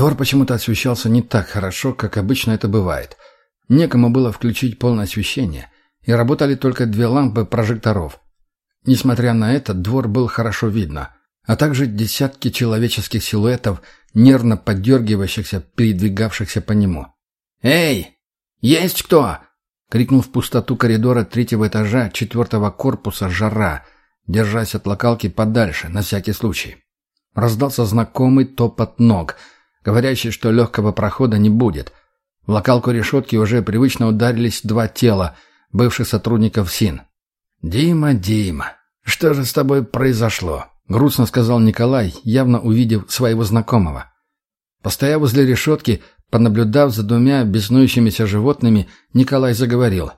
Двор почему-то освещался не так хорошо, как обычно это бывает. Некому было включить полное освещение, и работали только две лампы прожекторов. Несмотря на это, двор был хорошо видно, а также десятки человеческих силуэтов, нервно поддергивающихся, передвигавшихся по нему. «Эй! Есть кто?» — крикнул в пустоту коридора третьего этажа четвертого корпуса жара, держась от локалки подальше, на всякий случай. Раздался знакомый топот ног, говорящий, что легкого прохода не будет. В локалку решетки уже привычно ударились два тела, бывших сотрудников СИН. «Дима, Дима, что же с тобой произошло?» — грустно сказал Николай, явно увидев своего знакомого. Постояв возле решетки, понаблюдав за двумя беснующимися животными, Николай заговорил.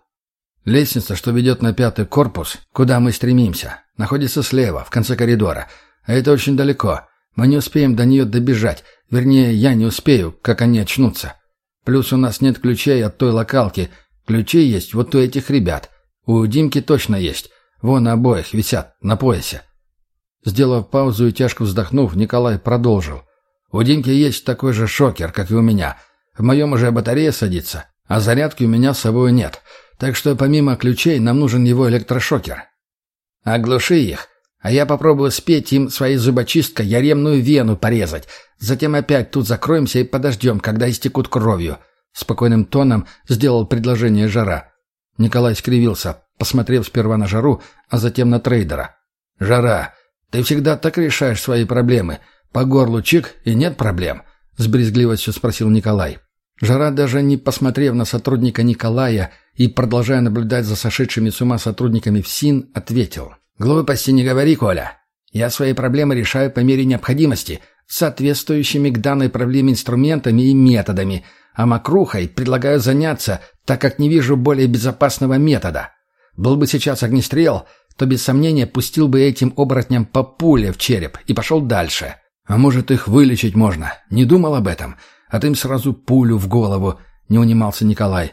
«Лестница, что ведет на пятый корпус, куда мы стремимся, находится слева, в конце коридора. А это очень далеко. Мы не успеем до нее добежать. Вернее, я не успею, как они очнутся. Плюс у нас нет ключей от той локалки. Ключи есть вот у этих ребят. У Димки точно есть. Вон обоих висят, на поясе. Сделав паузу и тяжко вздохнув, Николай продолжил. У Димки есть такой же шокер, как и у меня. В моем уже батарея садится, а зарядки у меня с собой нет. Так что помимо ключей нам нужен его электрошокер. Оглуши их, а я попробую спеть им своей зубочисткой яремную вену порезать. Затем опять тут закроемся и подождем, когда истекут кровью. Спокойным тоном сделал предложение Жара. Николай скривился, посмотрев сперва на Жару, а затем на трейдера. «Жара, ты всегда так решаешь свои проблемы. По горлу чик и нет проблем?» — с брезгливостью спросил Николай. Жара, даже не посмотрев на сотрудника Николая и продолжая наблюдать за сошедшими с ума сотрудниками ФСИН, ответил. «Глупости не говори, Коля. Я свои проблемы решаю по мере необходимости, соответствующими к данной проблеме инструментами и методами, а мокрухой предлагаю заняться, так как не вижу более безопасного метода. Был бы сейчас огнестрел, то без сомнения пустил бы этим оборотням по пуле в череп и пошел дальше. А может, их вылечить можно? Не думал об этом. А ты им сразу пулю в голову, не унимался Николай.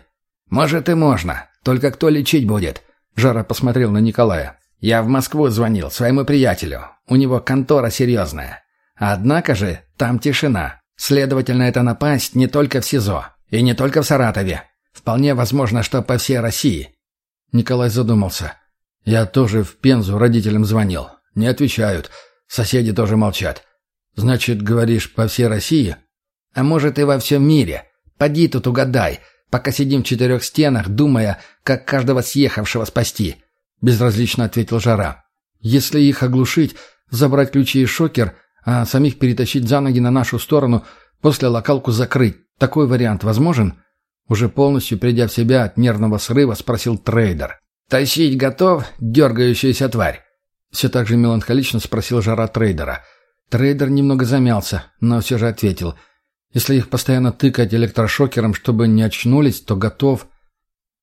Может и можно, только кто лечить будет? Жара посмотрел на Николая. Я в Москву звонил своему приятелю. У него контора серьезная. Однако же там тишина. Следовательно, это напасть не только в СИЗО. И не только в Саратове. Вполне возможно, что по всей России. Николай задумался. Я тоже в Пензу родителям звонил. Не отвечают. Соседи тоже молчат. Значит, говоришь, по всей России? А может и во всем мире. Поди тут угадай, пока сидим в четырех стенах, думая, как каждого съехавшего спасти. — безразлично ответил Жара. «Если их оглушить, забрать ключи и шокер, а самих перетащить за ноги на нашу сторону, после локалку закрыть, такой вариант возможен?» Уже полностью придя в себя от нервного срыва, спросил трейдер. «Тащить готов, дергающаяся тварь?» Все так же меланхолично спросил Жара трейдера. Трейдер немного замялся, но все же ответил. «Если их постоянно тыкать электрошокером, чтобы не очнулись, то готов».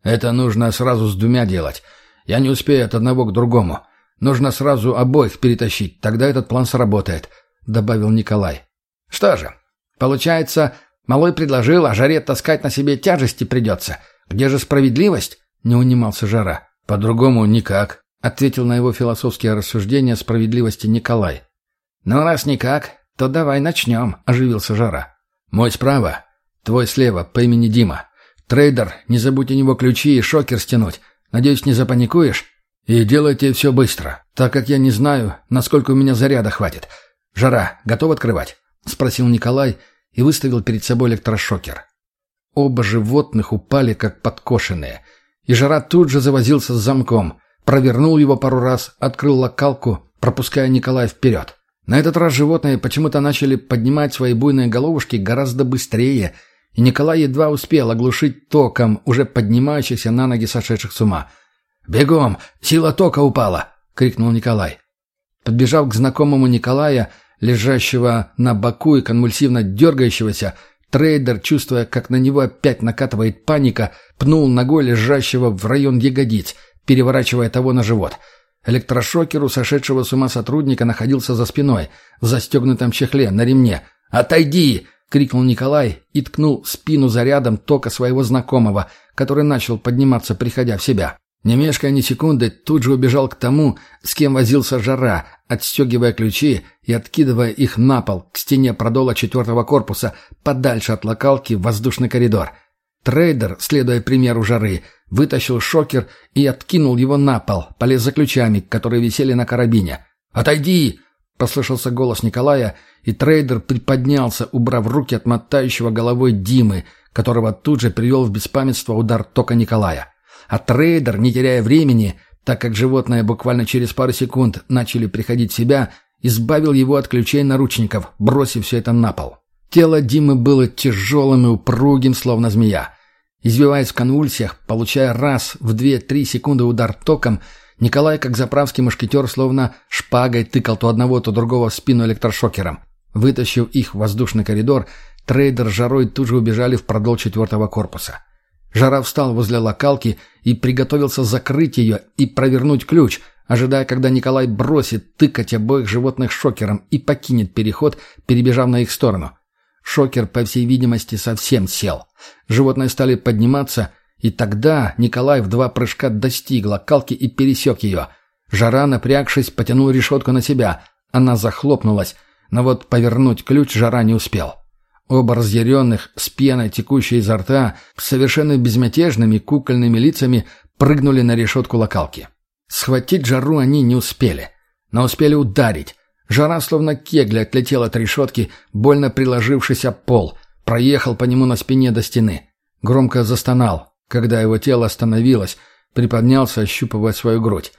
«Это нужно сразу с двумя делать. Я не успею от одного к другому. Нужно сразу обоих перетащить, тогда этот план сработает», — добавил Николай. «Что же, получается, малой предложил, а жаре таскать на себе тяжести придется. Где же справедливость?» — не унимался Жара. «По-другому никак», — ответил на его философские рассуждения справедливости Николай. «Ну, раз никак, то давай начнем», — оживился Жара. «Мой справа, твой слева, по имени Дима. Трейдер, не забудь у него ключи и шокер стянуть. Надеюсь, не запаникуешь? И делайте все быстро, так как я не знаю, насколько у меня заряда хватит. Жара, готов открывать?» — спросил Николай и выставил перед собой электрошокер. Оба животных упали, как подкошенные. И Жара тут же завозился с замком, провернул его пару раз, открыл локалку, пропуская Николая вперед. На этот раз животные почему-то начали поднимать свои буйные головушки гораздо быстрее — и Николай едва успел оглушить током уже поднимающихся на ноги сошедших с ума. «Бегом! Сила тока упала!» — крикнул Николай. Подбежав к знакомому Николая, лежащего на боку и конвульсивно дергающегося, трейдер, чувствуя, как на него опять накатывает паника, пнул ногой лежащего в район ягодиц, переворачивая того на живот. Электрошокер у сошедшего с ума сотрудника находился за спиной, в застегнутом чехле, на ремне. «Отойди!» — крикнул Николай и ткнул в спину зарядом тока своего знакомого, который начал подниматься, приходя в себя. Не мешкая ни секунды, тут же убежал к тому, с кем возился жара, отстегивая ключи и откидывая их на пол, к стене продола четвертого корпуса, подальше от локалки в воздушный коридор. Трейдер, следуя примеру Жары, вытащил шокер и откинул его на пол, полез за ключами, которые висели на карабине. «Отойди!» — послышался голос Николая, и трейдер приподнялся, убрав руки от мотающего головой Димы, которого тут же привел в беспамятство удар тока Николая. А трейдер, не теряя времени, так как животное буквально через пару секунд начали приходить в себя, избавил его от ключей наручников, бросив все это на пол. Тело Димы было тяжелым и упругим, словно змея. Извиваясь в конвульсиях, получая раз в две-три секунды удар током, Николай, как заправский мушкетер, словно шпагой тыкал то одного, то другого в спину электрошокером. Вытащив их в воздушный коридор, трейдер с жарой тут же убежали в продол четвертого корпуса. Жара встал возле локалки и приготовился закрыть ее и провернуть ключ, ожидая, когда Николай бросит тыкать обоих животных шокером и покинет переход, перебежав на их сторону. Шокер, по всей видимости, совсем сел. Животные стали подниматься, и тогда Николай в два прыжка достиг локалки и пересек ее. Жара, напрягшись, потянул решетку на себя. Она захлопнулась, но вот повернуть ключ Жара не успел. Оба разъяренных, с пеной, текущей изо рта, совершенно безмятежными кукольными лицами прыгнули на решетку локалки. Схватить жару они не успели, но успели ударить. Жара, словно кегля, отлетел от решетки, больно приложившись об пол, проехал по нему на спине до стены. Громко застонал, когда его тело остановилось, приподнялся, ощупывая свою грудь.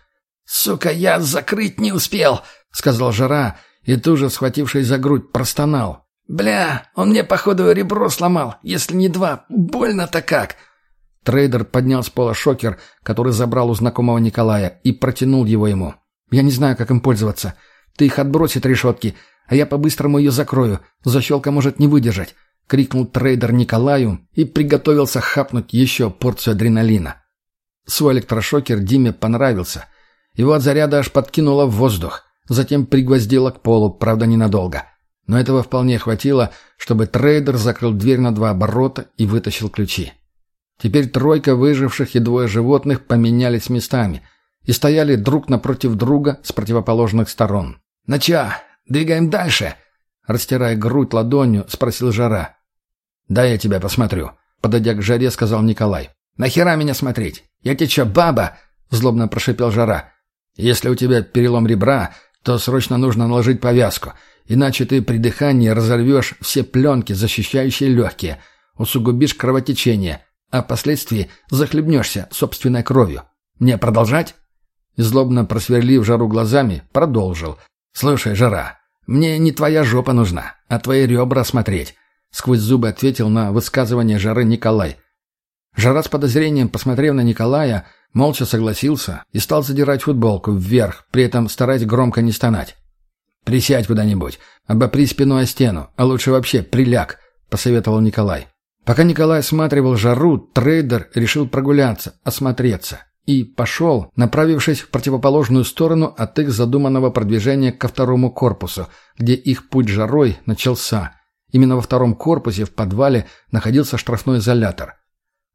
«Сука, я закрыть не успел!» — сказал Жара, и тут же, схватившись за грудь, простонал. «Бля, он мне, походу, ребро сломал, если не два. Больно-то как!» Трейдер поднял с пола шокер, который забрал у знакомого Николая, и протянул его ему. «Я не знаю, как им пользоваться. Ты их отбрось от решетки, а я по-быстрому ее закрою. Защелка может не выдержать!» — крикнул трейдер Николаю и приготовился хапнуть еще порцию адреналина. Свой электрошокер Диме понравился. Его от заряда аж подкинуло в воздух, затем пригвоздило к полу, правда, ненадолго — но этого вполне хватило, чтобы трейдер закрыл дверь на два оборота и вытащил ключи. Теперь тройка выживших и двое животных поменялись местами и стояли друг напротив друга с противоположных сторон. «Ну чё, двигаем дальше?» Растирая грудь ладонью, спросил Жара. «Да я тебя посмотрю», — подойдя к Жаре, сказал Николай. «Нахера меня смотреть? Я тебе чё, баба?» — злобно прошипел Жара. «Если у тебя перелом ребра, то срочно нужно наложить повязку. Иначе ты при дыхании разорвешь все пленки, защищающие легкие, усугубишь кровотечение, а впоследствии захлебнешься собственной кровью. Мне продолжать?» злобно просверлив жару глазами, продолжил. «Слушай, жара, мне не твоя жопа нужна, а твои ребра смотреть», сквозь зубы ответил на высказывание жары Николай. Жара с подозрением, посмотрев на Николая, молча согласился и стал задирать футболку вверх, при этом стараясь громко не стонать. «Присядь куда-нибудь, обопри спиной о стену, а лучше вообще приляг», — посоветовал Николай. Пока Николай осматривал жару, трейдер решил прогуляться, осмотреться. И пошел, направившись в противоположную сторону от их задуманного продвижения ко второму корпусу, где их путь жарой начался. Именно во втором корпусе в подвале находился штрафной изолятор.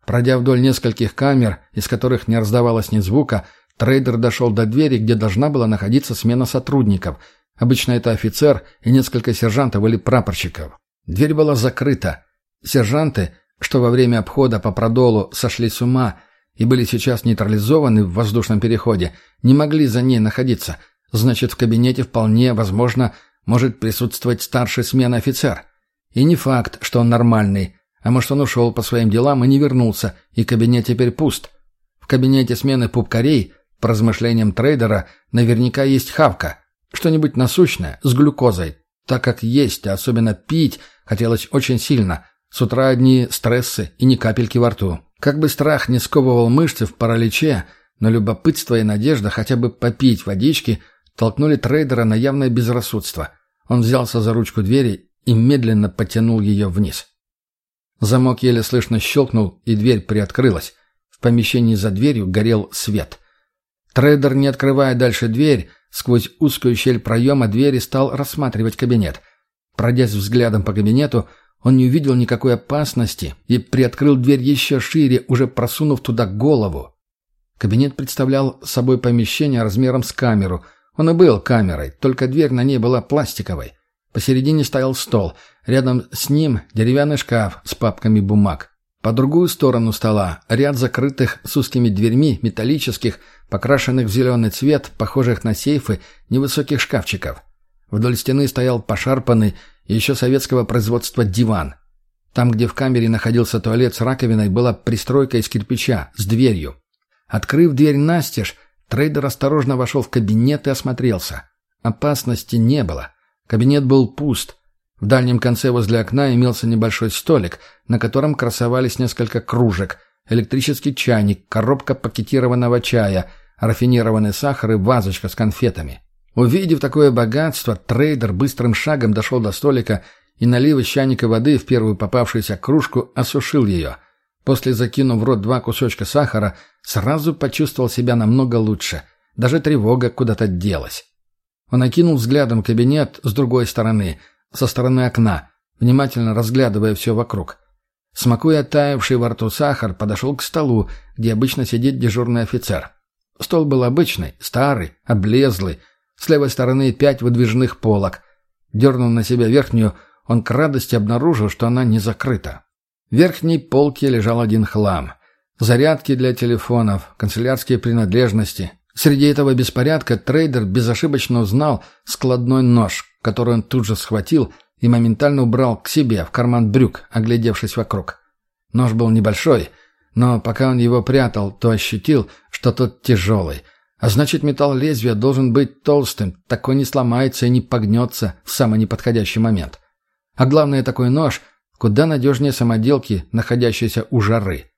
Пройдя вдоль нескольких камер, из которых не раздавалось ни звука, трейдер дошел до двери, где должна была находиться смена сотрудников — Обычно это офицер и несколько сержантов или прапорщиков. Дверь была закрыта. Сержанты, что во время обхода по продолу сошли с ума и были сейчас нейтрализованы в воздушном переходе, не могли за ней находиться. Значит, в кабинете вполне возможно может присутствовать старший смены офицер. И не факт, что он нормальный, а может он ушел по своим делам и не вернулся, и кабинет теперь пуст. В кабинете смены пупкарей, по размышлениям трейдера, наверняка есть хавка – что-нибудь насущное, с глюкозой, так как есть, а особенно пить, хотелось очень сильно. С утра одни стрессы и ни капельки во рту. Как бы страх не сковывал мышцы в параличе, но любопытство и надежда хотя бы попить водички толкнули трейдера на явное безрассудство. Он взялся за ручку двери и медленно потянул ее вниз. Замок еле слышно щелкнул, и дверь приоткрылась. В помещении за дверью горел свет. Трейдер, не открывая дальше дверь, Сквозь узкую щель проема двери стал рассматривать кабинет. Пройдясь взглядом по кабинету, он не увидел никакой опасности и приоткрыл дверь еще шире, уже просунув туда голову. Кабинет представлял собой помещение размером с камеру. Он и был камерой, только дверь на ней была пластиковой. Посередине стоял стол. Рядом с ним деревянный шкаф с папками бумаг. По другую сторону стола ряд закрытых с узкими дверьми металлических, покрашенных в зеленый цвет, похожих на сейфы, невысоких шкафчиков. Вдоль стены стоял пошарпанный, еще советского производства диван. Там, где в камере находился туалет с раковиной, была пристройка из кирпича с дверью. Открыв дверь настежь, трейдер осторожно вошел в кабинет и осмотрелся. Опасности не было. Кабинет был пуст. В дальнем конце возле окна имелся небольшой столик, на котором красовались несколько кружек, электрический чайник, коробка пакетированного чая, рафинированный сахар и вазочка с конфетами. Увидев такое богатство, трейдер быстрым шагом дошел до столика и, налив из чайника воды в первую попавшуюся кружку, осушил ее. После закинув в рот два кусочка сахара, сразу почувствовал себя намного лучше. Даже тревога куда-то делась. Он окинул взглядом кабинет с другой стороны, со стороны окна, внимательно разглядывая все вокруг. Смакуя таявший во рту сахар, подошел к столу, где обычно сидит дежурный офицер. Стол был обычный, старый, облезлый. С левой стороны пять выдвижных полок. Дернув на себя верхнюю, он к радости обнаружил, что она не закрыта. В верхней полке лежал один хлам. Зарядки для телефонов, канцелярские принадлежности. Среди этого беспорядка трейдер безошибочно узнал складной нож, который он тут же схватил и моментально убрал к себе в карман брюк, оглядевшись вокруг. Нож был небольшой, но пока он его прятал, то ощутил, что тот тяжелый. А значит, металл лезвия должен быть толстым, такой не сломается и не погнется в самый неподходящий момент. А главное, такой нож куда надежнее самоделки, находящейся у жары.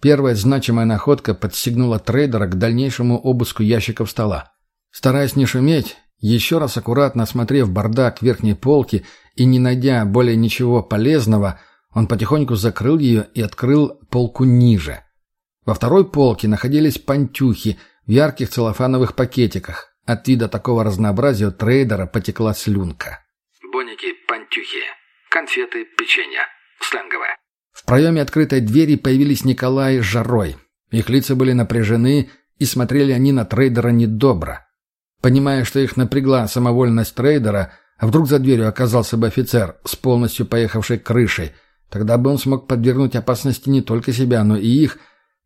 Первая значимая находка подстегнула трейдера к дальнейшему обыску ящиков стола. Стараясь не шуметь, еще раз аккуратно осмотрев бардак верхней полки и не найдя более ничего полезного, он потихоньку закрыл ее и открыл полку ниже. Во второй полке находились пантюхи в ярких целлофановых пакетиках. От вида такого разнообразия у трейдера потекла слюнка. Боники, пантюхи. Конфеты, печенье. Сленговое. В проеме открытой двери появились Николай с Жарой. Их лица были напряжены, и смотрели они на трейдера недобро. Понимая, что их напрягла самовольность трейдера, а вдруг за дверью оказался бы офицер с полностью поехавшей крышей, тогда бы он смог подвергнуть опасности не только себя, но и их.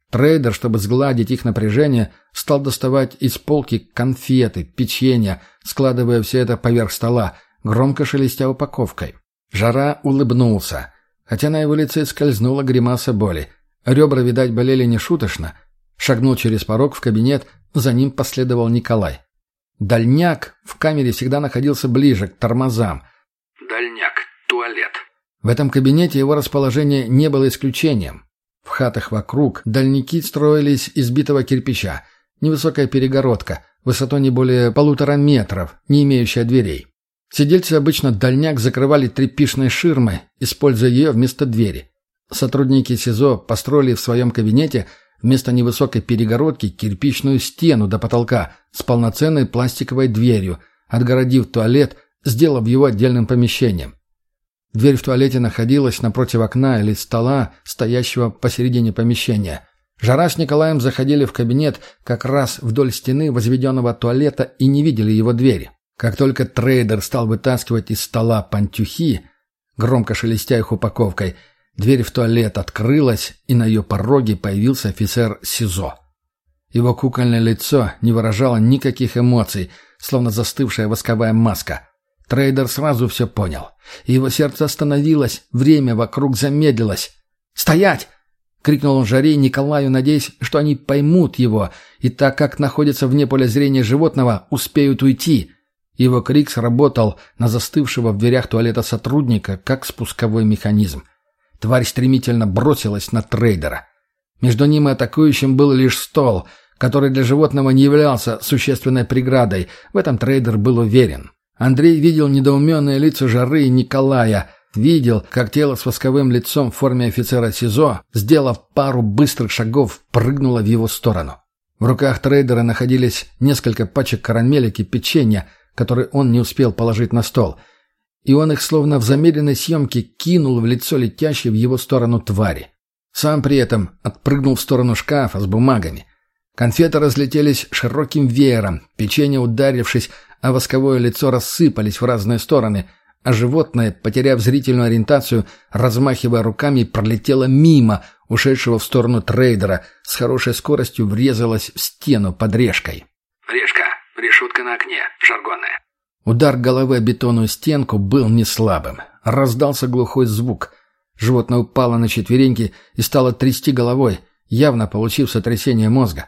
Трейдер, чтобы сгладить их напряжение, стал доставать из полки конфеты, печенье, складывая все это поверх стола, громко шелестя упаковкой. Жара улыбнулся, хотя на его лице скользнула гримаса боли. Ребра, видать, болели нешуточно. Шагнул через порог в кабинет, за ним последовал Николай. Дальняк в камере всегда находился ближе к тормозам. Дальняк. Туалет. В этом кабинете его расположение не было исключением. В хатах вокруг дальники строились из битого кирпича. Невысокая перегородка, высотой не более полутора метров, не имеющая дверей. Сидельцы обычно дальняк закрывали тряпишной ширмой, используя ее вместо двери. Сотрудники СИЗО построили в своем кабинете вместо невысокой перегородки кирпичную стену до потолка с полноценной пластиковой дверью, отгородив туалет, сделав его отдельным помещением. Дверь в туалете находилась напротив окна или стола, стоящего посередине помещения. Жара с Николаем заходили в кабинет как раз вдоль стены возведенного туалета и не видели его двери. Как только трейдер стал вытаскивать из стола пантюхи, громко шелестя их упаковкой, дверь в туалет открылась, и на ее пороге появился офицер СИЗО. Его кукольное лицо не выражало никаких эмоций, словно застывшая восковая маска. Трейдер сразу все понял. И его сердце остановилось, время вокруг замедлилось. «Стоять!» — крикнул он Жаре Николаю, надеясь, что они поймут его, и так как находятся вне поля зрения животного, успеют уйти. Его крик сработал на застывшего в дверях туалета сотрудника, как спусковой механизм. Тварь стремительно бросилась на трейдера. Между ним и атакующим был лишь стол, который для животного не являлся существенной преградой. В этом трейдер был уверен. Андрей видел недоуменные лица Жары и Николая, видел, как тело с восковым лицом в форме офицера СИЗО, сделав пару быстрых шагов, прыгнуло в его сторону. В руках трейдера находились несколько пачек карамелек и печенья, который он не успел положить на стол. И он их словно в замедленной съемке кинул в лицо летящей в его сторону твари. Сам при этом отпрыгнул в сторону шкафа с бумагами. Конфеты разлетелись широким веером, печенье, ударившись, а восковое лицо рассыпались в разные стороны, а животное, потеряв зрительную ориентацию, размахивая руками, пролетело мимо, ушедшего в сторону трейдера, с хорошей скоростью врезалось в стену под решкой. Решка. Решетка на окне. Жаргонная. Удар головы о бетонную стенку был не слабым. Раздался глухой звук. Животное упало на четвереньки и стало трясти головой, явно получив сотрясение мозга.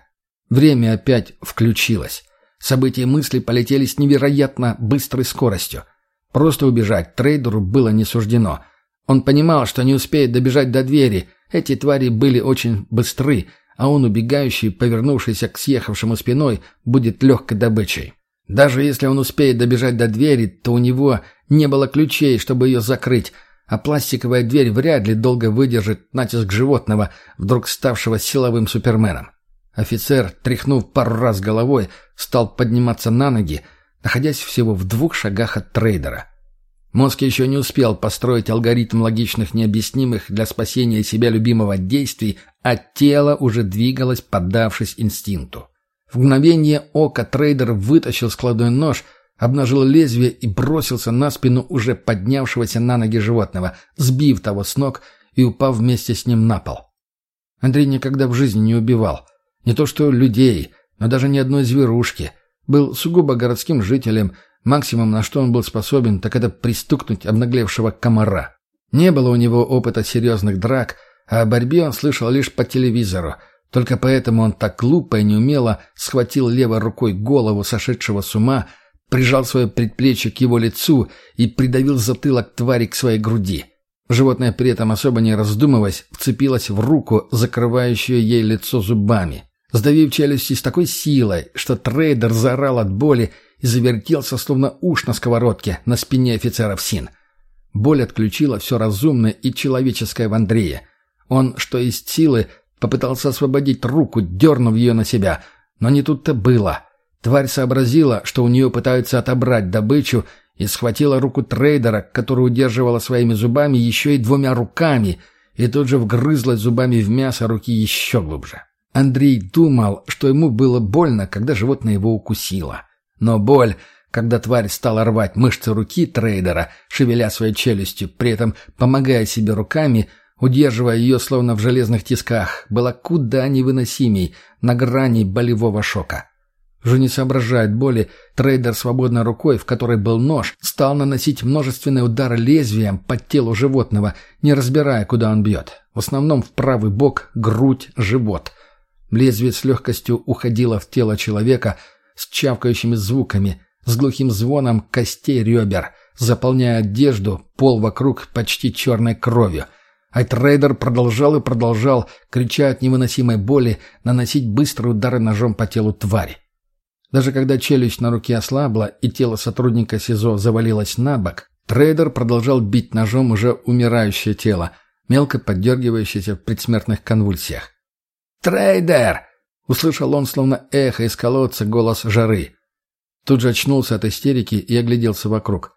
Время опять включилось. События и мысли полетели с невероятно быстрой скоростью. Просто убежать трейдеру было не суждено. Он понимал, что не успеет добежать до двери. Эти твари были очень быстры, а он, убегающий, повернувшийся к съехавшему спиной, будет легкой добычей. Даже если он успеет добежать до двери, то у него не было ключей, чтобы ее закрыть, а пластиковая дверь вряд ли долго выдержит натиск животного, вдруг ставшего силовым суперменом. Офицер, тряхнув пару раз головой, стал подниматься на ноги, находясь всего в двух шагах от трейдера. Мозг еще не успел построить алгоритм логичных необъяснимых для спасения себя любимого действий, а тело уже двигалось, поддавшись инстинкту. В мгновение ока трейдер вытащил складной нож, обнажил лезвие и бросился на спину уже поднявшегося на ноги животного, сбив того с ног и упав вместе с ним на пол. Андрей никогда в жизни не убивал. Не то что людей, но даже ни одной зверушки. Был сугубо городским жителем, максимум на что он был способен, так это пристукнуть обнаглевшего комара. Не было у него опыта серьезных драк, а о борьбе он слышал лишь по телевизору – только поэтому он так глупо и неумело схватил левой рукой голову сошедшего с ума, прижал свое предплечье к его лицу и придавил затылок твари к своей груди. Животное при этом, особо не раздумываясь, вцепилось в руку, закрывающую ей лицо зубами. Сдавив челюсти с такой силой, что трейдер заорал от боли и завертелся, словно уж на сковородке, на спине офицера СИН. Боль отключила все разумное и человеческое в Андрее. Он, что из силы, Попытался освободить руку, дернув ее на себя. Но не тут-то было. Тварь сообразила, что у нее пытаются отобрать добычу, и схватила руку трейдера, которую удерживала своими зубами еще и двумя руками, и тут же вгрызлась зубами в мясо руки еще глубже. Андрей думал, что ему было больно, когда животное его укусило. Но боль, когда тварь стала рвать мышцы руки трейдера, шевеля своей челюстью, при этом помогая себе руками – удерживая ее словно в железных тисках, была куда невыносимей, на грани болевого шока. Уже не соображает боли, трейдер свободной рукой, в которой был нож, стал наносить множественные удары лезвием под телу животного, не разбирая, куда он бьет. В основном в правый бок, грудь, живот. Лезвие с легкостью уходило в тело человека с чавкающими звуками, с глухим звоном костей ребер, заполняя одежду, пол вокруг почти черной кровью — а трейдер продолжал и продолжал, крича от невыносимой боли, наносить быстрые удары ножом по телу твари. Даже когда челюсть на руке ослабла и тело сотрудника СИЗО завалилось на бок, трейдер продолжал бить ножом уже умирающее тело, мелко поддергивающееся в предсмертных конвульсиях. «Трейдер!» — услышал он, словно эхо из колодца, голос жары. Тут же очнулся от истерики и огляделся вокруг.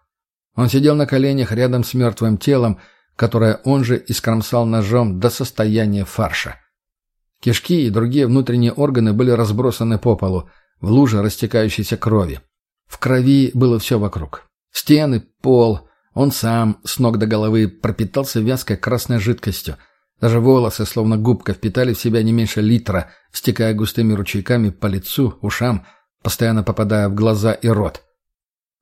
Он сидел на коленях рядом с мертвым телом, которое он же искромсал ножом до состояния фарша. Кишки и другие внутренние органы были разбросаны по полу, в луже растекающейся крови. В крови было все вокруг. Стены, пол, он сам с ног до головы пропитался вязкой красной жидкостью. Даже волосы, словно губка, впитали в себя не меньше литра, стекая густыми ручейками по лицу, ушам, постоянно попадая в глаза и рот.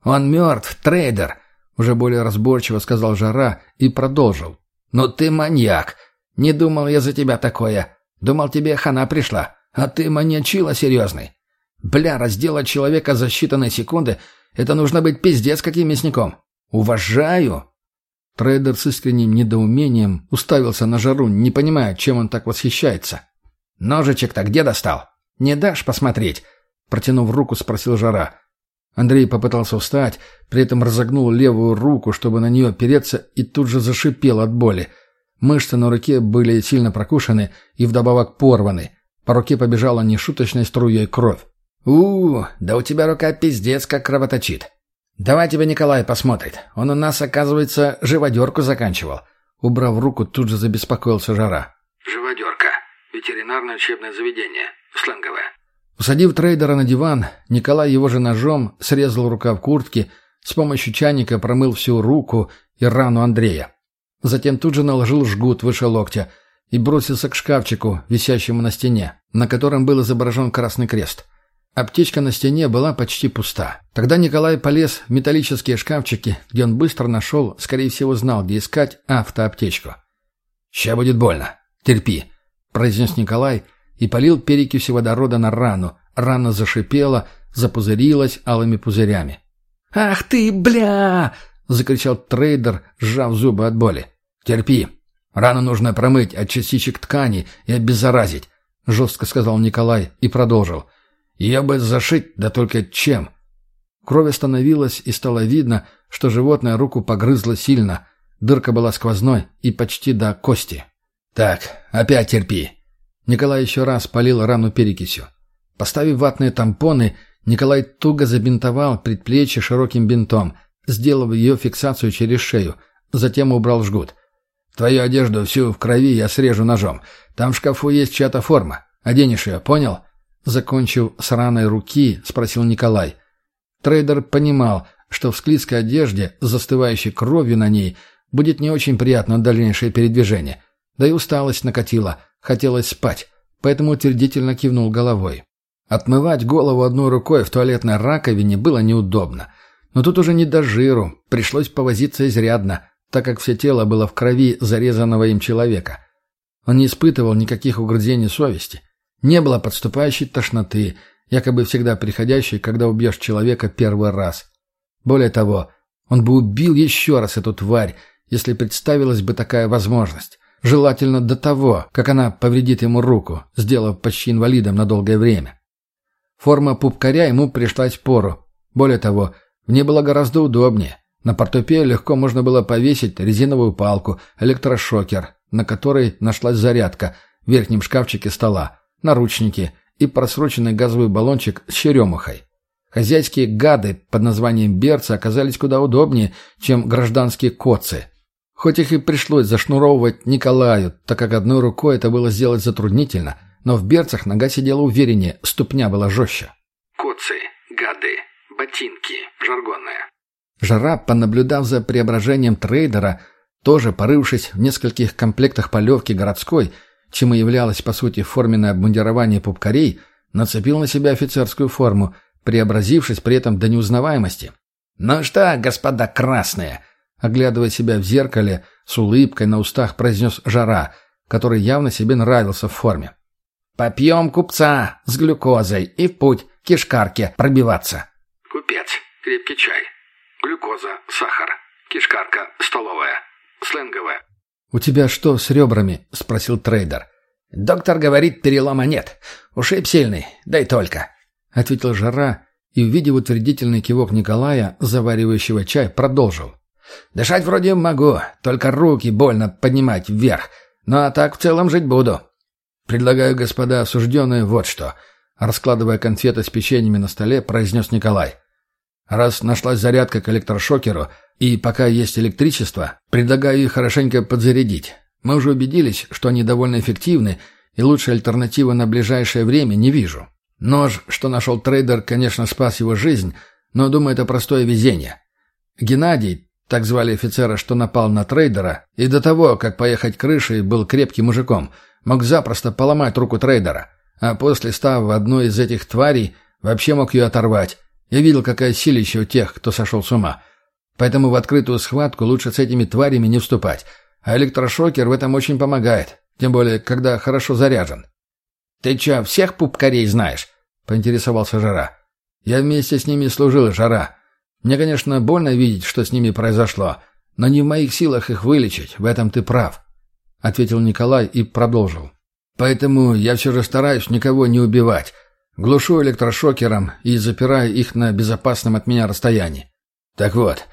«Он мертв, трейдер!» Уже более разборчиво сказал Жара и продолжил. «Ну ты маньяк! Не думал я за тебя такое. Думал, тебе хана пришла. А ты маньячила серьезный. Бля, разделать человека за считанные секунды — это нужно быть пиздец каким мясником. Уважаю!» Трейдер с искренним недоумением уставился на Жару, не понимая, чем он так восхищается. «Ножичек-то где достал? Не дашь посмотреть?» Протянув руку, спросил Жара. Андрей попытался встать, при этом разогнул левую руку, чтобы на нее опереться, и тут же зашипел от боли. Мышцы на руке были сильно прокушены и вдобавок порваны. По руке побежала нешуточной струей кровь. у, да у тебя рука пиздец как кровоточит. Давай тебя Николай посмотрит. Он у нас, оказывается, живодерку заканчивал». Убрав руку, тут же забеспокоился Жара. «Живодерка. Ветеринарное учебное заведение. Сленговое». Усадив трейдера на диван, Николай его же ножом срезал рукав куртки, с помощью чайника промыл всю руку и рану Андрея. Затем тут же наложил жгут выше локтя и бросился к шкафчику, висящему на стене, на котором был изображен красный крест. Аптечка на стене была почти пуста. Тогда Николай полез в металлические шкафчики, где он быстро нашел, скорее всего знал, где искать автоаптечку. «Ща будет больно. Терпи», — произнес Николай и полил перекисью водорода на рану. Рана зашипела, запузырилась алыми пузырями. «Ах ты, бля!» — закричал трейдер, сжав зубы от боли. «Терпи. Рану нужно промыть от частичек ткани и обеззаразить», — жестко сказал Николай и продолжил. «Ее бы зашить, да только чем?» Кровь остановилась, и стало видно, что животное руку погрызло сильно. Дырка была сквозной и почти до кости. «Так, опять терпи». Николай еще раз полил рану перекисью. Поставив ватные тампоны, Николай туго забинтовал предплечье широким бинтом, сделав ее фиксацию через шею, затем убрал жгут. «Твою одежду всю в крови я срежу ножом. Там в шкафу есть чья-то форма. Оденешь ее, понял?» Закончив с раной руки, спросил Николай. Трейдер понимал, что в склизкой одежде, застывающей кровью на ней, будет не очень приятно дальнейшее передвижение. Да и усталость накатила, хотелось спать, поэтому утвердительно кивнул головой. Отмывать голову одной рукой в туалетной раковине было неудобно. Но тут уже не до жиру, пришлось повозиться изрядно, так как все тело было в крови зарезанного им человека. Он не испытывал никаких угрызений совести. Не было подступающей тошноты, якобы всегда приходящей, когда убьешь человека первый раз. Более того, он бы убил еще раз эту тварь, если представилась бы такая возможность. Желательно до того, как она повредит ему руку, сделав почти инвалидом на долгое время. Форма пупкаря ему пришлась в пору. Более того, в ней было гораздо удобнее. На портупее легко можно было повесить резиновую палку, электрошокер, на которой нашлась зарядка, в верхнем шкафчике стола, наручники и просроченный газовый баллончик с черемухой. Хозяйские гады под названием берцы оказались куда удобнее, чем гражданские коцы. Хоть их и пришлось зашнуровывать Николаю, так как одной рукой это было сделать затруднительно, но в берцах нога сидела увереннее, ступня была жестче. Коцы, гады, ботинки, жаргонная. Жара, понаблюдав за преображением трейдера, тоже порывшись в нескольких комплектах полевки городской, чем и являлось, по сути, форменное обмундирование пупкарей, нацепил на себя офицерскую форму, преобразившись при этом до неузнаваемости. «Ну что, господа красные!» Оглядывая себя в зеркале, с улыбкой на устах произнес Жара, который явно себе нравился в форме. «Попьем купца с глюкозой и в путь к кишкарке пробиваться». Купец, крепкий чай, глюкоза, сахар, кишкарка, столовая, сленговая. «У тебя что с ребрами?» — спросил трейдер. «Доктор говорит, перелома нет. Ушиб сильный, дай только», — ответил Жара и, увидев утвердительный кивок Николая, заваривающего чай, продолжил. «Дышать вроде могу, только руки больно поднимать вверх. Ну а так в целом жить буду». «Предлагаю, господа осужденные, вот что», — раскладывая конфеты с печеньями на столе, произнес Николай. «Раз нашлась зарядка к электрошокеру, и пока есть электричество, предлагаю их хорошенько подзарядить. Мы уже убедились, что они довольно эффективны, и лучшей альтернативы на ближайшее время не вижу. Нож, что нашел трейдер, конечно, спас его жизнь, но, думаю, это простое везение. Геннадий, так звали офицера, что напал на трейдера, и до того, как поехать крышей, был крепким мужиком, мог запросто поломать руку трейдера, а после, став одной из этих тварей, вообще мог ее оторвать. Я видел, какая силища у тех, кто сошел с ума. Поэтому в открытую схватку лучше с этими тварями не вступать. А электрошокер в этом очень помогает. Тем более, когда хорошо заряжен. «Ты чё, всех пупкарей знаешь?» — поинтересовался Жара. «Я вместе с ними служил, Жара. Мне, конечно, больно видеть, что с ними произошло, но не в моих силах их вылечить, в этом ты прав», — ответил Николай и продолжил. «Поэтому я все же стараюсь никого не убивать. Глушу электрошокером и запираю их на безопасном от меня расстоянии. Так вот,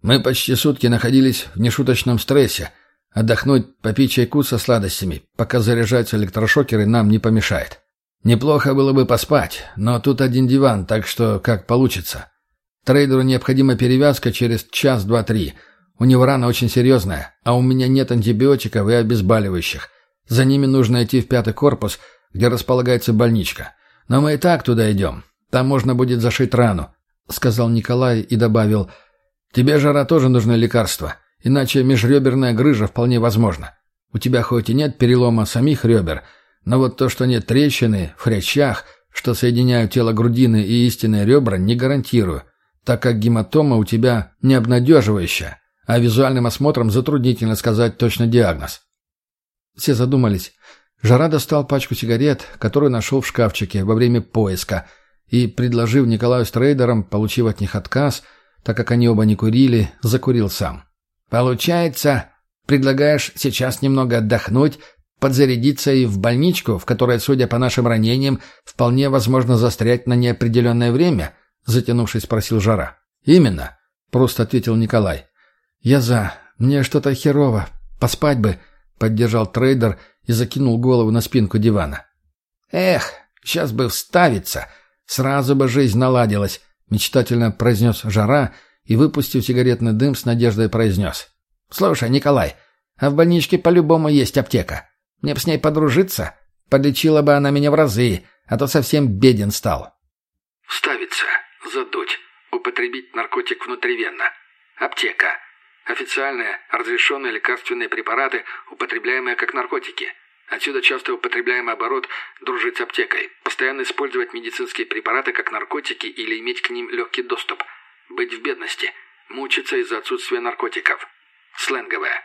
мы почти сутки находились в нешуточном стрессе. Отдохнуть, попить чайку со сладостями, пока заряжаются электрошокеры, нам не помешает. Неплохо было бы поспать, но тут один диван, так что как получится. Трейдеру необходима перевязка через час, два, три. У него рана очень серьезная, а у меня нет антибиотиков и обезболивающих. За ними нужно идти в пятый корпус, где располагается больничка. Но мы и так туда идем. Там можно будет зашить рану», — сказал Николай и добавил. «Тебе, жара, тоже нужны лекарства, иначе межреберная грыжа вполне возможна. У тебя хоть и нет перелома самих ребер, но вот то, что нет трещины в хрящах, что соединяют тело грудины и истинные ребра, не гарантирую, так как гематома у тебя не обнадеживающая, а визуальным осмотром затруднительно сказать точно диагноз. Все задумались. Жара достал пачку сигарет, которую нашел в шкафчике во время поиска, и, предложив Николаю с трейдером, получив от них отказ, так как они оба не курили, закурил сам. «Получается, предлагаешь сейчас немного отдохнуть, подзарядиться и в больничку, в которой, судя по нашим ранениям, вполне возможно застрять на неопределенное время?» — затянувшись, спросил Жара. «Именно», — просто ответил Николай. «Я за. Мне что-то херово. Поспать бы», — поддержал трейдер и закинул голову на спинку дивана. «Эх, сейчас бы вставиться. Сразу бы жизнь наладилась», — мечтательно произнес Жара и, выпустив сигаретный дым, с надеждой произнес. «Слушай, Николай, а в больничке по-любому есть аптека. Мне б с ней подружиться. Подлечила бы она меня в разы, а то совсем беден стал». «Вставиться, употребить наркотик внутривенно. Аптека. Официальные, разрешенные лекарственные препараты, употребляемые как наркотики. Отсюда часто употребляемый оборот «дружить с аптекой», постоянно использовать медицинские препараты как наркотики или иметь к ним легкий доступ. Быть в бедности. Мучиться из-за отсутствия наркотиков. Сленговое.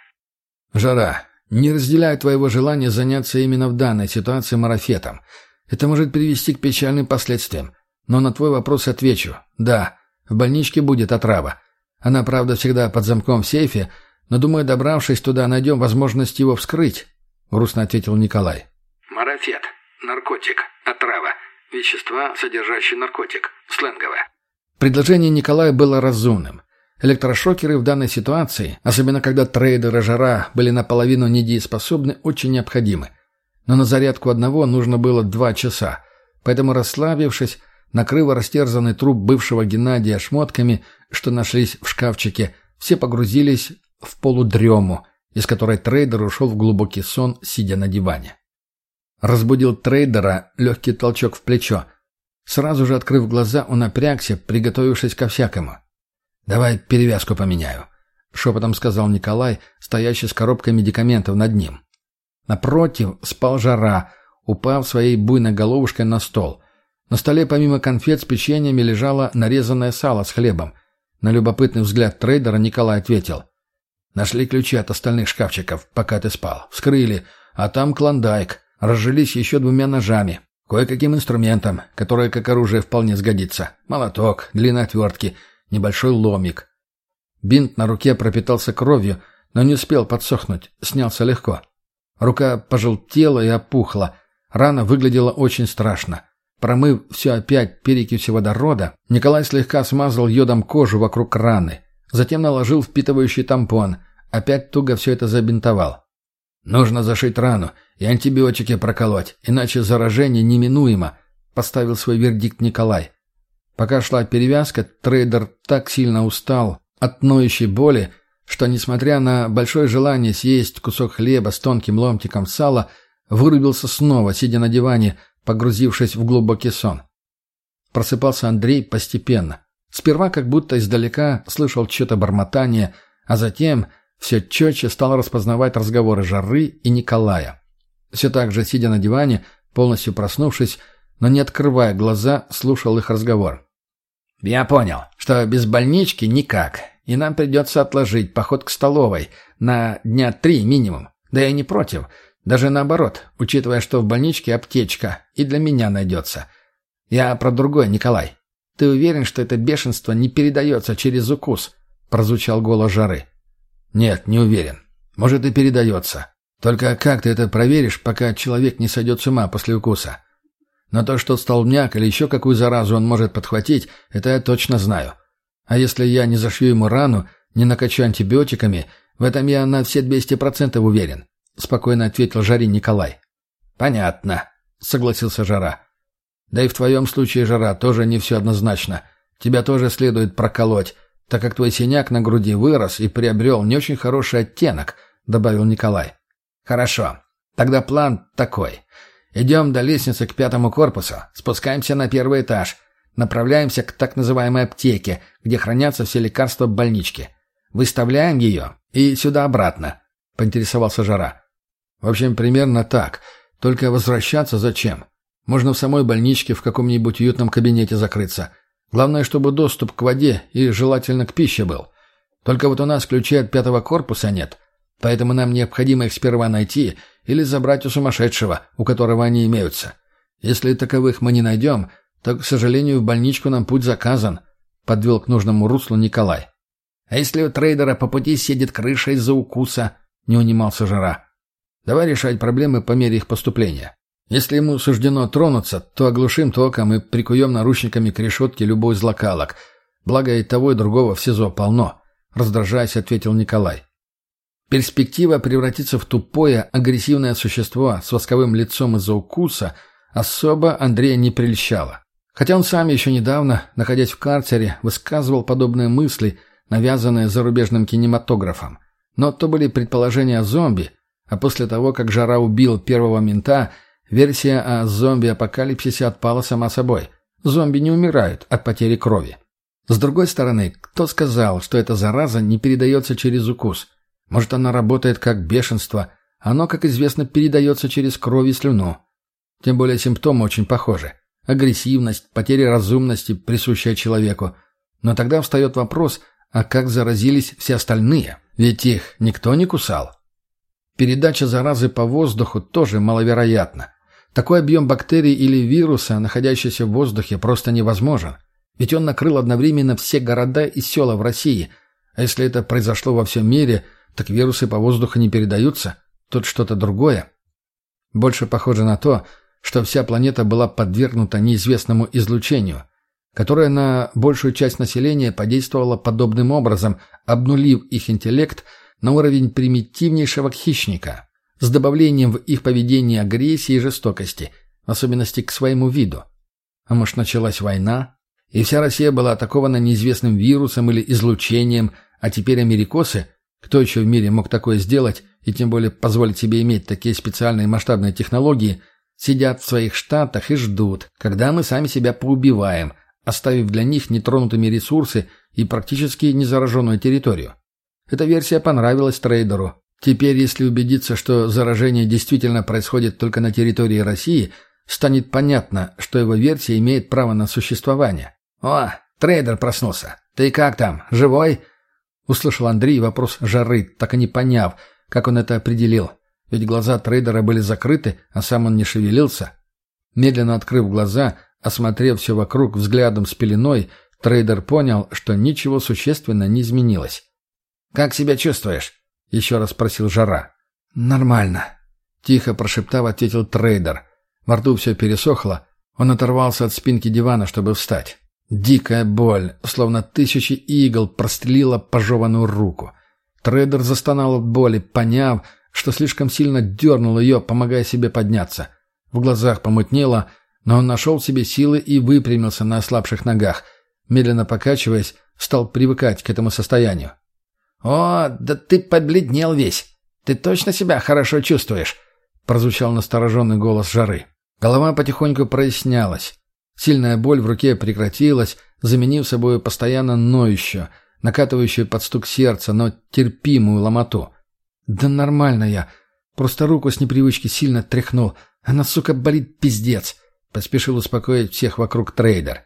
«Жара, не разделяю твоего желания заняться именно в данной ситуации марафетом. Это может привести к печальным последствиям. Но на твой вопрос отвечу. Да, в больничке будет отрава. Она, правда, всегда под замком в сейфе, но, думаю, добравшись туда, найдем возможность его вскрыть», — грустно ответил Николай. Марафет. Наркотик. Отрава. Вещества, содержащие наркотик. Сленговое. Предложение Николая было разумным. Электрошокеры в данной ситуации, особенно когда трейдеры жара были наполовину недееспособны, очень необходимы. Но на зарядку одного нужно было два часа. Поэтому, расслабившись, Накрыв растерзанный труп бывшего Геннадия шмотками, что нашлись в шкафчике, все погрузились в полудрему, из которой трейдер ушел в глубокий сон, сидя на диване. Разбудил трейдера легкий толчок в плечо. Сразу же открыв глаза, он напрягся, приготовившись ко всякому. «Давай перевязку поменяю», — шепотом сказал Николай, стоящий с коробкой медикаментов над ним. Напротив спал жара, упав своей буйной головушкой на стол — на столе помимо конфет с печеньями лежало нарезанное сало с хлебом. На любопытный взгляд трейдера Николай ответил. «Нашли ключи от остальных шкафчиков, пока ты спал. Вскрыли, а там клондайк. Разжились еще двумя ножами. Кое-каким инструментом, которое как оружие вполне сгодится. Молоток, длина отвертки, небольшой ломик. Бинт на руке пропитался кровью, но не успел подсохнуть, снялся легко. Рука пожелтела и опухла. Рана выглядела очень страшно. Промыв все опять перекисью водорода, Николай слегка смазал йодом кожу вокруг раны. Затем наложил впитывающий тампон. Опять туго все это забинтовал. «Нужно зашить рану и антибиотики проколоть, иначе заражение неминуемо», — поставил свой вердикт Николай. Пока шла перевязка, трейдер так сильно устал от ноющей боли, что, несмотря на большое желание съесть кусок хлеба с тонким ломтиком сала, вырубился снова, сидя на диване, погрузившись в глубокий сон. Просыпался Андрей постепенно. Сперва как будто издалека слышал что-то бормотание, а затем все четче стал распознавать разговоры Жары и Николая. Все так же, сидя на диване, полностью проснувшись, но не открывая глаза, слушал их разговор. «Я понял, что без больнички никак, и нам придется отложить поход к столовой на дня три минимум. Да я не против. Даже наоборот, учитывая, что в больничке аптечка и для меня найдется. Я про другое, Николай. Ты уверен, что это бешенство не передается через укус?» Прозвучал голос жары. «Нет, не уверен. Может, и передается. Только как ты это проверишь, пока человек не сойдет с ума после укуса? Но то, что столбняк или еще какую заразу он может подхватить, это я точно знаю. А если я не зашью ему рану, не накачу антибиотиками, в этом я на все 200% уверен. — спокойно ответил Жари Николай. «Понятно», — согласился Жара. «Да и в твоем случае, Жара, тоже не все однозначно. Тебя тоже следует проколоть, так как твой синяк на груди вырос и приобрел не очень хороший оттенок», — добавил Николай. «Хорошо. Тогда план такой. Идем до лестницы к пятому корпусу, спускаемся на первый этаж, направляемся к так называемой аптеке, где хранятся все лекарства больнички. Выставляем ее и сюда обратно», — поинтересовался Жара. «В общем, примерно так. Только возвращаться зачем? Можно в самой больничке в каком-нибудь уютном кабинете закрыться. Главное, чтобы доступ к воде и желательно к пище был. Только вот у нас ключей от пятого корпуса нет, поэтому нам необходимо их сперва найти или забрать у сумасшедшего, у которого они имеются. Если таковых мы не найдем, то, к сожалению, в больничку нам путь заказан», — подвел к нужному руслу Николай. «А если у трейдера по пути сидит крыша из-за укуса?» — не унимался Жара. «Давай решать проблемы по мере их поступления. Если ему суждено тронуться, то оглушим током и прикуем наручниками к решетке любой злокалок. Благо и того, и другого в СИЗО полно», — раздражаясь, ответил Николай. Перспектива превратиться в тупое, агрессивное существо с восковым лицом из-за укуса особо Андрея не прельщала. Хотя он сам еще недавно, находясь в карцере, высказывал подобные мысли — навязанные зарубежным кинематографом. Но то были предположения о зомби, а после того, как Жара убил первого мента, версия о зомби-апокалипсисе отпала сама собой. Зомби не умирают от потери крови. С другой стороны, кто сказал, что эта зараза не передается через укус? Может, она работает как бешенство, оно, как известно, передается через кровь и слюну. Тем более симптомы очень похожи. Агрессивность, потеря разумности, присущая человеку. Но тогда встает вопрос, а как заразились все остальные? Ведь их никто не кусал. Передача заразы по воздуху тоже маловероятна. Такой объем бактерий или вируса, находящийся в воздухе, просто невозможен. Ведь он накрыл одновременно все города и села в России. А если это произошло во всем мире, так вирусы по воздуху не передаются. Тут что-то другое. Больше похоже на то, что вся планета была подвергнута неизвестному излучению, которая на большую часть населения подействовала подобным образом, обнулив их интеллект на уровень примитивнейшего хищника, с добавлением в их поведение агрессии и жестокости, в особенности к своему виду. А может, началась война, и вся Россия была атакована неизвестным вирусом или излучением, а теперь америкосы, кто еще в мире мог такое сделать, и тем более позволить себе иметь такие специальные масштабные технологии, сидят в своих штатах и ждут, когда мы сами себя поубиваем, оставив для них нетронутыми ресурсы и практически незараженную территорию. Эта версия понравилась трейдеру. Теперь, если убедиться, что заражение действительно происходит только на территории России, станет понятно, что его версия имеет право на существование. «О, трейдер проснулся. Ты как там, живой?» Услышал Андрей вопрос жары, так и не поняв, как он это определил. Ведь глаза трейдера были закрыты, а сам он не шевелился. Медленно открыв глаза, Осмотрев все вокруг взглядом с пеленой, трейдер понял, что ничего существенно не изменилось. «Как себя чувствуешь?» — еще раз спросил Жара. «Нормально», — тихо прошептав, ответил трейдер. Во рту все пересохло. Он оторвался от спинки дивана, чтобы встать. Дикая боль, словно тысячи игл, прострелила пожеванную руку. Трейдер застонал от боли, поняв, что слишком сильно дернул ее, помогая себе подняться. В глазах помутнело, но он нашел в себе силы и выпрямился на ослабших ногах. Медленно покачиваясь, стал привыкать к этому состоянию. «О, да ты побледнел весь! Ты точно себя хорошо чувствуешь?» прозвучал настороженный голос жары. Голова потихоньку прояснялась. Сильная боль в руке прекратилась, заменив собой постоянно ноющую, накатывающую под стук сердца, но терпимую ломоту. «Да нормально я. Просто руку с непривычки сильно тряхнул. Она, сука, болит пиздец. Поспешил успокоить всех вокруг трейдер.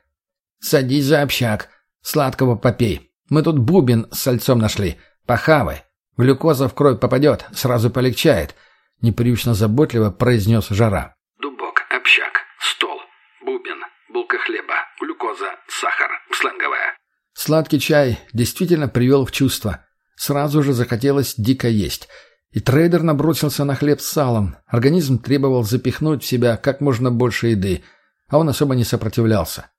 «Садись за общак. Сладкого попей. Мы тут бубен с сальцом нашли. Похавай. Глюкоза в кровь попадет, сразу полегчает», — непривычно заботливо произнес Жара. «Дубок, общак, стол, бубен, булка хлеба, глюкоза, сахар, сленговая». Сладкий чай действительно привел в чувство. Сразу же захотелось дико есть — и трейдер набросился на хлеб с салом. Организм требовал запихнуть в себя как можно больше еды, а он особо не сопротивлялся.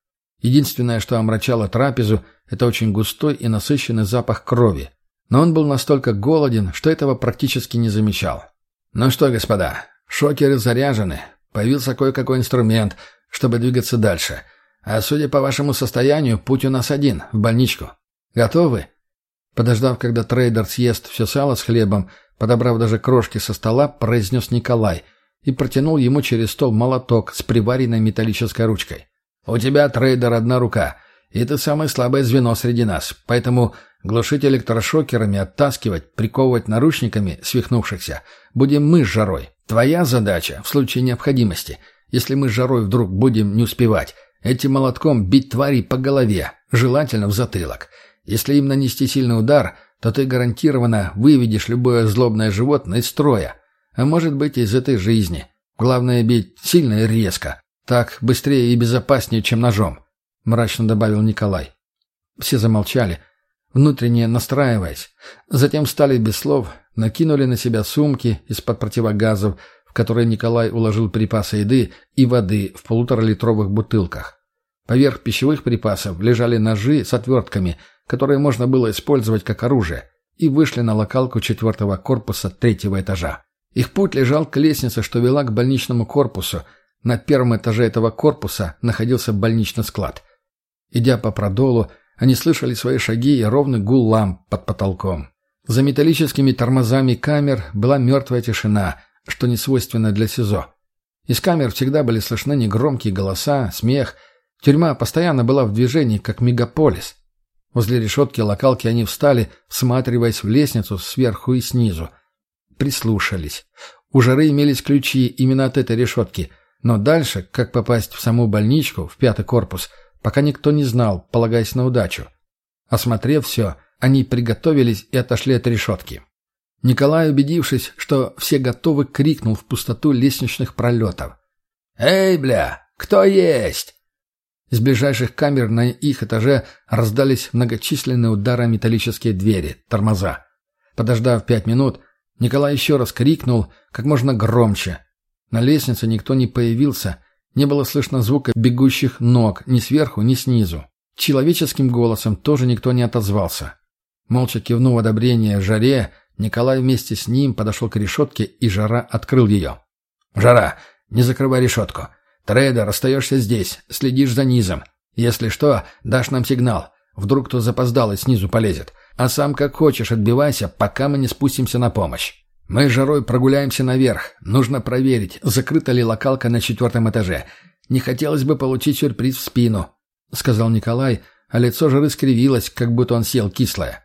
Единственное, что омрачало трапезу, это очень густой и насыщенный запах крови. Но он был настолько голоден, что этого практически не замечал. «Ну что, господа, шокеры заряжены. Появился кое-какой инструмент, чтобы двигаться дальше. А судя по вашему состоянию, путь у нас один, в больничку. Готовы?» Подождав, когда трейдер съест все сало с хлебом, подобрав даже крошки со стола, произнес Николай и протянул ему через стол молоток с приваренной металлической ручкой. «У тебя, трейдер, одна рука, и ты самое слабое звено среди нас, поэтому глушить электрошокерами, оттаскивать, приковывать наручниками свихнувшихся будем мы с жарой. Твоя задача в случае необходимости, если мы с жарой вдруг будем не успевать, этим молотком бить твари по голове, желательно в затылок. Если им нанести сильный удар, то ты гарантированно выведешь любое злобное животное из строя, а может быть из этой жизни. Главное бить сильно и резко. Так быстрее и безопаснее, чем ножом», — мрачно добавил Николай. Все замолчали, внутренне настраиваясь. Затем стали без слов, накинули на себя сумки из-под противогазов, в которые Николай уложил припасы еды и воды в полуторалитровых бутылках. Поверх пищевых припасов лежали ножи с отвертками, которые можно было использовать как оружие, и вышли на локалку четвертого корпуса третьего этажа. Их путь лежал к лестнице, что вела к больничному корпусу. На первом этаже этого корпуса находился больничный склад. Идя по продолу, они слышали свои шаги и ровный гул ламп под потолком. За металлическими тормозами камер была мертвая тишина, что не свойственно для СИЗО. Из камер всегда были слышны негромкие голоса, смех. Тюрьма постоянно была в движении, как мегаполис. Возле решетки локалки они встали, всматриваясь в лестницу сверху и снизу – Прислушались. У жары имелись ключи именно от этой решетки, но дальше, как попасть в саму больничку, в пятый корпус, пока никто не знал, полагаясь на удачу. Осмотрев все, они приготовились и отошли от решетки. Николай, убедившись, что все готовы, крикнул в пустоту лестничных пролетов. «Эй, бля, кто есть?» Из ближайших камер на их этаже раздались многочисленные удары металлические двери, тормоза. Подождав пять минут, Николай еще раз крикнул, как можно громче. На лестнице никто не появился, не было слышно звука бегущих ног ни сверху, ни снизу. Человеческим голосом тоже никто не отозвался. Молча кивнув одобрение жаре, Николай вместе с ним подошел к решетке, и жара открыл ее. «Жара, не закрывай решетку. Трейдер, остаешься здесь, следишь за низом. Если что, дашь нам сигнал. Вдруг кто запоздал и снизу полезет. А сам как хочешь отбивайся, пока мы не спустимся на помощь. Мы с Жарой прогуляемся наверх. Нужно проверить, закрыта ли локалка на четвертом этаже. Не хотелось бы получить сюрприз в спину», — сказал Николай, а лицо Жары скривилось, как будто он сел кислое.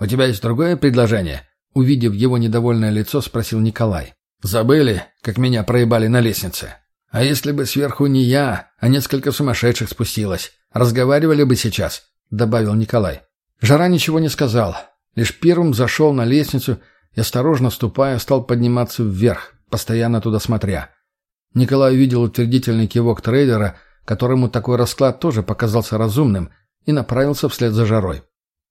«У тебя есть другое предложение?» Увидев его недовольное лицо, спросил Николай. «Забыли, как меня проебали на лестнице? А если бы сверху не я, а несколько сумасшедших спустилось? Разговаривали бы сейчас?» — добавил Николай. Жара ничего не сказал, лишь первым зашел на лестницу и, осторожно ступая, стал подниматься вверх, постоянно туда смотря. Николай увидел утвердительный кивок трейдера, которому такой расклад тоже показался разумным, и направился вслед за жарой.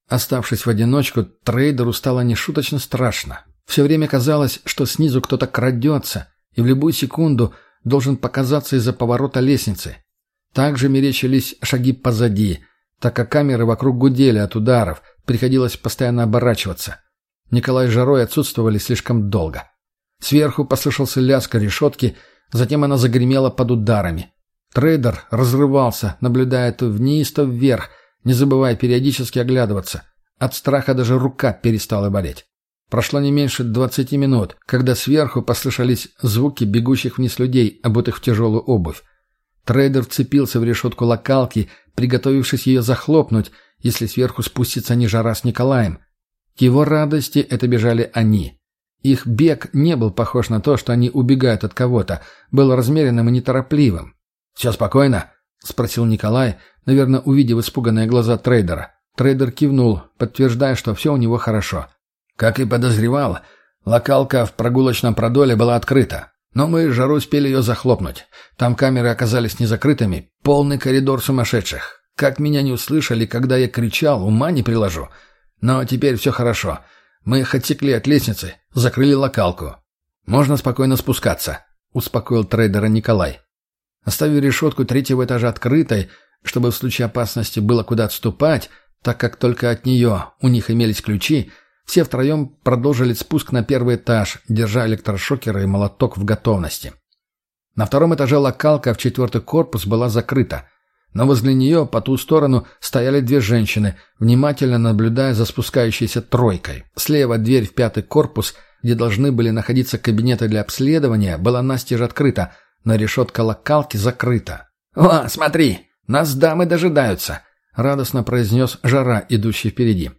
Оставшись в одиночку, трейдеру стало нешуточно страшно. Все время казалось, что снизу кто-то крадется, и в любую секунду должен показаться из-за поворота лестницы. Также мерещились шаги позади — так как камеры вокруг гудели от ударов, приходилось постоянно оборачиваться. Николай с Жарой отсутствовали слишком долго. Сверху послышался лязг решетки, затем она загремела под ударами. Трейдер разрывался, наблюдая то вниз, то вверх, не забывая периодически оглядываться. От страха даже рука перестала болеть. Прошло не меньше двадцати минут, когда сверху послышались звуки бегущих вниз людей, обутых в тяжелую обувь. Трейдер вцепился в решетку локалки, приготовившись ее захлопнуть, если сверху спустится не Жара с Николаем. К его радости это бежали они. Их бег не был похож на то, что они убегают от кого-то, был размеренным и неторопливым. «Все спокойно?» — спросил Николай, наверное, увидев испуганные глаза трейдера. Трейдер кивнул, подтверждая, что все у него хорошо. Как и подозревал, локалка в прогулочном продоле была открыта. Но мы Жару успели ее захлопнуть. Там камеры оказались незакрытыми. Полный коридор сумасшедших. Как меня не услышали, когда я кричал, ума не приложу. Но теперь все хорошо. Мы их отсекли от лестницы, закрыли локалку. Можно спокойно спускаться, успокоил трейдера Николай. Оставив решетку третьего этажа открытой, чтобы в случае опасности было куда отступать, так как только от нее у них имелись ключи, все втроем продолжили спуск на первый этаж, держа электрошокеры и молоток в готовности. На втором этаже локалка в четвертый корпус была закрыта, но возле нее по ту сторону стояли две женщины, внимательно наблюдая за спускающейся тройкой. Слева дверь в пятый корпус, где должны были находиться кабинеты для обследования, была настежь открыта, но решетка локалки закрыта. «О, смотри! Нас дамы дожидаются!» — радостно произнес Жара, идущий впереди.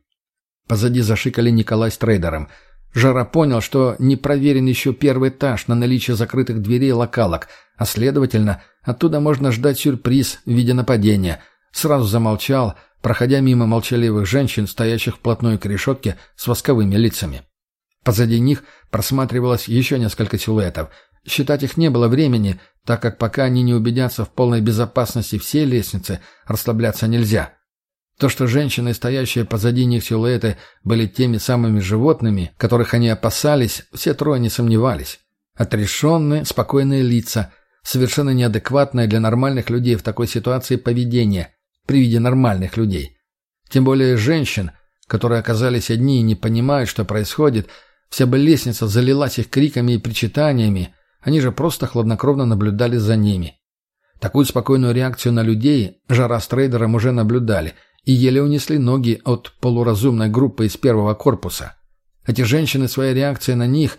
Позади зашикали Николай с трейдером. Жара понял, что не проверен еще первый этаж на наличие закрытых дверей локалок, а, следовательно, оттуда можно ждать сюрприз в виде нападения. Сразу замолчал, проходя мимо молчаливых женщин, стоящих вплотную к решетке с восковыми лицами. Позади них просматривалось еще несколько силуэтов. Считать их не было времени, так как пока они не убедятся в полной безопасности всей лестницы, расслабляться нельзя. То, что женщины, стоящие позади них силуэты, были теми самыми животными, которых они опасались, все трое не сомневались. Отрешенные, спокойные лица, совершенно неадекватное для нормальных людей в такой ситуации поведение при виде нормальных людей. Тем более женщин, которые оказались одни и не понимают, что происходит, вся бы лестница залилась их криками и причитаниями, они же просто хладнокровно наблюдали за ними. Такую спокойную реакцию на людей Жара с трейдером уже наблюдали и еле унесли ноги от полуразумной группы из первого корпуса. Эти женщины своей реакцией на них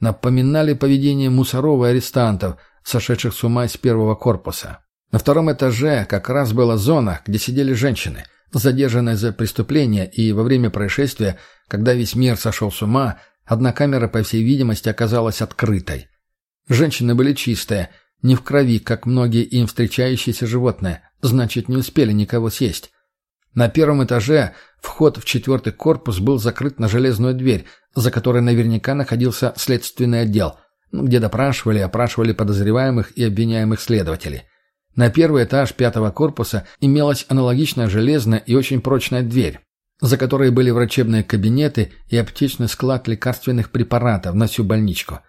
напоминали поведение мусоров и арестантов, сошедших с ума из первого корпуса. На втором этаже как раз была зона, где сидели женщины, задержанные за преступление, и во время происшествия, когда весь мир сошел с ума, одна камера, по всей видимости, оказалась открытой. Женщины были чистые, не в крови, как многие им встречающиеся животные, значит, не успели никого съесть. На первом этаже вход в четвертый корпус был закрыт на железную дверь, за которой наверняка находился следственный отдел, где допрашивали и опрашивали подозреваемых и обвиняемых следователей. На первый этаж пятого корпуса имелась аналогичная железная и очень прочная дверь, за которой были врачебные кабинеты и аптечный склад лекарственных препаратов на всю больничку.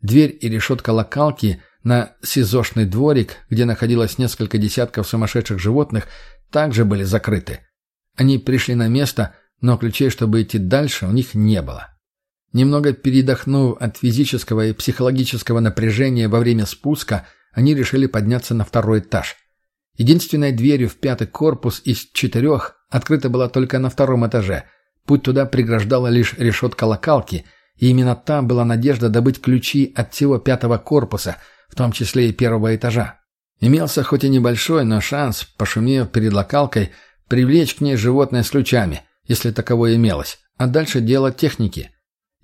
Дверь и решетка локалки на СИЗОшный дворик, где находилось несколько десятков сумасшедших животных, также были закрыты. Они пришли на место, но ключей, чтобы идти дальше, у них не было. Немного передохнув от физического и психологического напряжения во время спуска, они решили подняться на второй этаж. Единственной дверью в пятый корпус из четырех открыта была только на втором этаже. Путь туда преграждала лишь решетка локалки, и именно там была надежда добыть ключи от всего пятого корпуса, в том числе и первого этажа. Имелся хоть и небольшой, но шанс, пошумев перед локалкой, привлечь к ней животное с ключами, если таковое имелось, а дальше дело техники.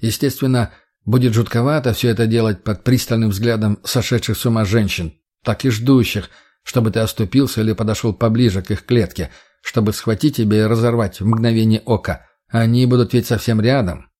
Естественно, будет жутковато все это делать под пристальным взглядом сошедших с ума женщин, так и ждущих, чтобы ты оступился или подошел поближе к их клетке, чтобы схватить тебя и разорвать в мгновение ока. Они будут ведь совсем рядом.